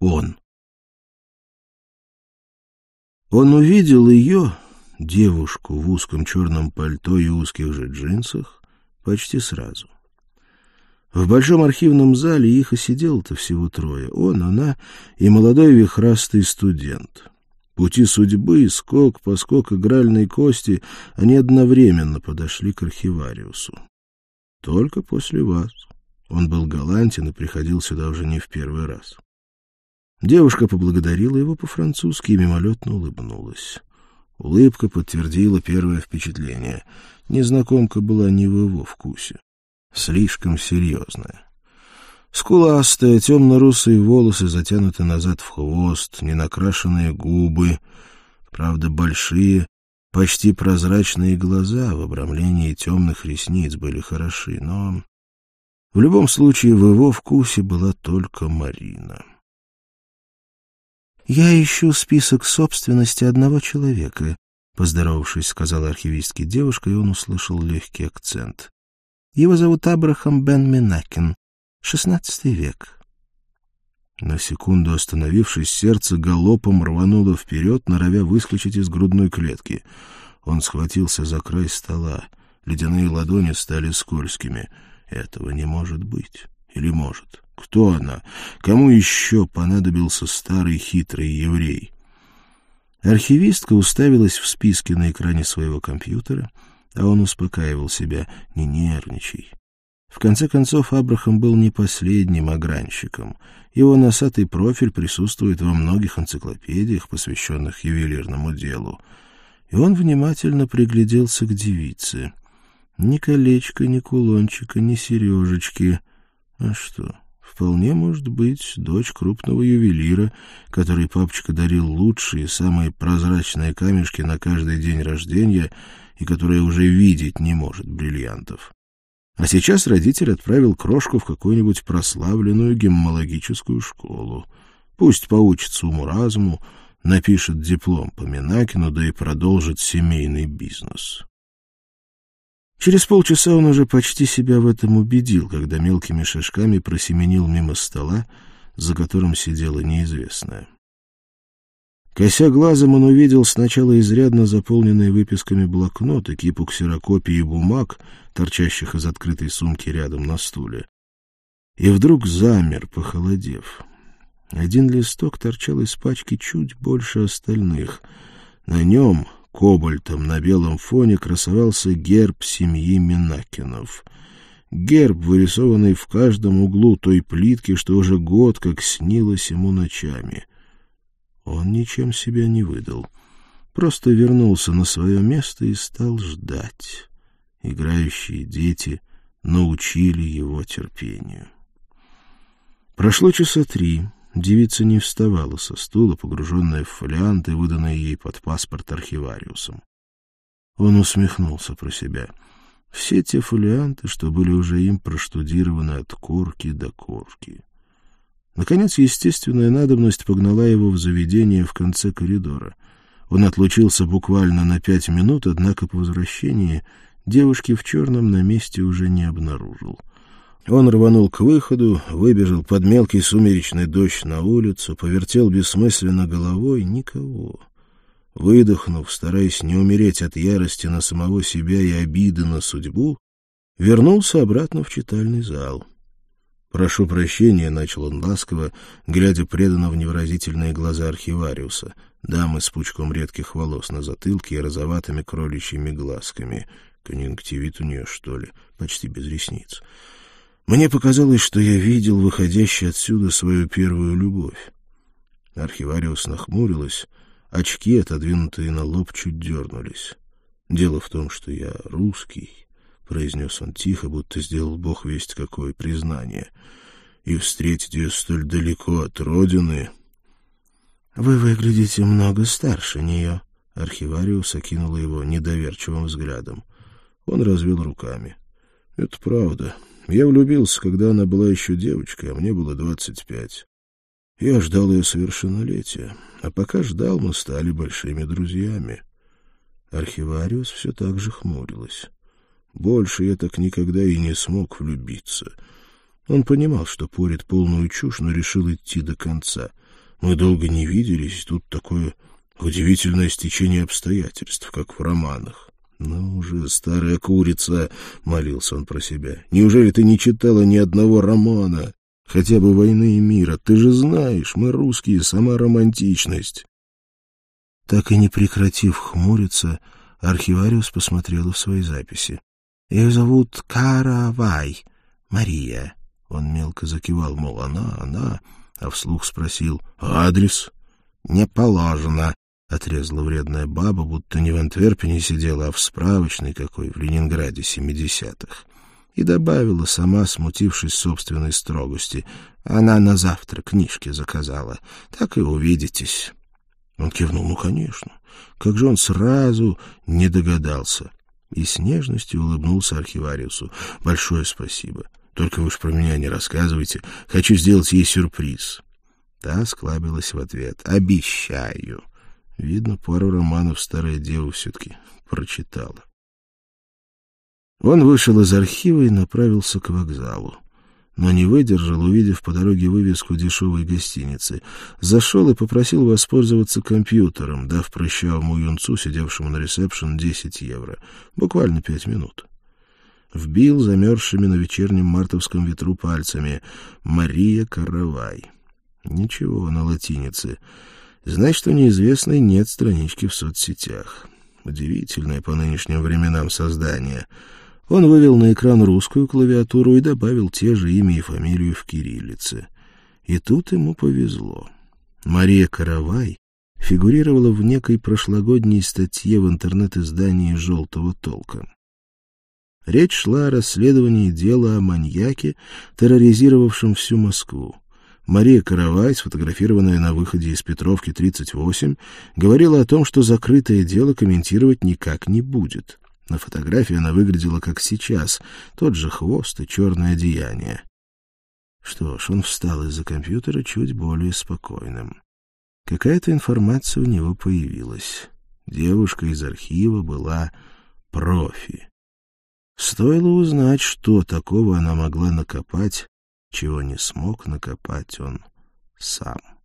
он. Он увидел ее, девушку в узком черном пальто и узких же джинсах, почти сразу. В большом архивном зале их и сидело-то всего трое. Он, она и молодой вихрастый студент. Пути судьбы, скок, поскок игральной кости, они одновременно подошли к архивариусу. Только после вас. Он был галантен и приходил сюда уже не в первый раз. Девушка поблагодарила его по-французски и мимолетно улыбнулась. Улыбка подтвердила первое впечатление. Незнакомка была не в его вкусе. Слишком серьезная. Скуластые, темно-русые волосы затянуты назад в хвост, ненакрашенные губы, правда, большие, почти прозрачные глаза в обрамлении темных ресниц были хороши, но в любом случае в его вкусе была только Марина. «Я ищу список собственности одного человека», — поздоровавшись, сказала архивистке девушка, и он услышал легкий акцент. «Его зовут Абрахам Бен Минакин, шестнадцатый век». На секунду остановившись, сердце галопом рвануло вперед, норовя выскочить из грудной клетки. Он схватился за край стола. Ледяные ладони стали скользкими. Этого не может быть. Или может? Кто она? Кому еще понадобился старый хитрый еврей? Архивистка уставилась в списке на экране своего компьютера, а он успокаивал себя «не нервничай». В конце концов, Абрахам был не последним огранщиком. Его носатый профиль присутствует во многих энциклопедиях, посвященных ювелирному делу. И он внимательно пригляделся к девице. Ни колечка, ни кулончика, ни сережечки. А что, Вполне может быть дочь крупного ювелира, который папочка дарил лучшие, самые прозрачные камешки на каждый день рождения и которая уже видеть не может бриллиантов. А сейчас родитель отправил крошку в какую-нибудь прославленную геммологическую школу. Пусть поучится уму-разуму, напишет диплом по Минакину, да и продолжит семейный бизнес. Через полчаса он уже почти себя в этом убедил, когда мелкими шажками просеменил мимо стола, за которым сидела неизвестная. Кося глазом он увидел сначала изрядно заполненные выписками блокноты, кипу ксерокопий и бумаг, торчащих из открытой сумки рядом на стуле. И вдруг замер, похолодев. Один листок торчал из пачки чуть больше остальных. На нем Кобальтом на белом фоне красовался герб семьи Минакинов. Герб, вырисованный в каждом углу той плитки, что уже год как снилось ему ночами. Он ничем себя не выдал. Просто вернулся на свое место и стал ждать. Играющие дети научили его терпению. Прошло часа три. Девица не вставала со стула, погруженная в фолианты, выданные ей под паспорт архивариусом. Он усмехнулся про себя. Все те фолианты, что были уже им проштудированы от корки до корки. Наконец, естественная надобность погнала его в заведение в конце коридора. Он отлучился буквально на пять минут, однако по возвращении девушки в черном на месте уже не обнаружил. Он рванул к выходу, выбежал под мелкий сумеречный дождь на улицу, повертел бессмысленно головой — никого. Выдохнув, стараясь не умереть от ярости на самого себя и обиды на судьбу, вернулся обратно в читальный зал. «Прошу прощения», — начал он ласково, глядя преданно в невыразительные глаза архивариуса, дамы с пучком редких волос на затылке и розоватыми кроличьими глазками. Конъюнктивит у нее, что ли, почти без ресниц. Мне показалось, что я видел выходящий отсюда свою первую любовь. Архивариус нахмурилась, очки, отодвинутые на лоб, чуть дернулись. «Дело в том, что я русский», — произнес он тихо, будто сделал бог весть какое признание, «и встретить ее столь далеко от родины...» «Вы выглядите много старше нее», — архивариус окинула его недоверчивым взглядом. Он развел руками. «Это правда». Я влюбился, когда она была еще девочкой, а мне было двадцать пять. Я ждал ее совершеннолетия, а пока ждал, мы стали большими друзьями. Архивариус все так же хмурилась. Больше я так никогда и не смог влюбиться. Он понимал, что порит полную чушь, но решил идти до конца. Мы долго не виделись, тут такое удивительное стечение обстоятельств, как в романах. «Ну уже, старая курица!» — молился он про себя. «Неужели ты не читала ни одного романа? Хотя бы «Войны и мира». Ты же знаешь, мы русские, сама романтичность». Так и не прекратив хмуриться, архивариус посмотрел в свои записи. «Ее зовут Каравай, Мария». Он мелко закивал, мол, она, она, а вслух спросил «Адрес?» «Не положено», — отрезала вредная баба, будто не в Антверпене сидела, а в справочной какой, в Ленинграде семидесятых. И добавила, сама смутившись собственной строгости. Она на завтра книжки заказала. Так и увидитесь. Он кивнул, ну, конечно. Как же он сразу не догадался. И с нежностью улыбнулся архивариусу. Большое спасибо. Только вы уж про меня не рассказывайте. Хочу сделать ей сюрприз. Та склабилась в ответ. Обещаю. Видно, пару романов старая дева все-таки прочитала. Он вышел из архива и направился к вокзалу. Но не выдержал, увидев по дороге вывеску дешевой гостиницы. Зашел и попросил воспользоваться компьютером, дав прыщавому юнцу, сидевшему на ресепшн, 10 евро. Буквально пять минут. Вбил замерзшими на вечернем мартовском ветру пальцами «Мария Каравай». Ничего на латинице. Значит, у неизвестной нет странички в соцсетях. Удивительное по нынешним временам создание. Он вывел на экран русскую клавиатуру и добавил те же имя и фамилию в кириллице. И тут ему повезло. Мария Каравай фигурировала в некой прошлогодней статье в интернет-издании «Желтого толка». Речь шла о расследовании дела о маньяке, терроризировавшем всю Москву. Мария Каравай, сфотографированная на выходе из Петровки 38, говорила о том, что закрытое дело комментировать никак не будет. На фотографии она выглядела как сейчас, тот же хвост и черное одеяние. Что ж, он встал из-за компьютера чуть более спокойным. Какая-то информация у него появилась. Девушка из архива была профи. Стоило узнать, что такого она могла накопать, чего не смог накопать он сам.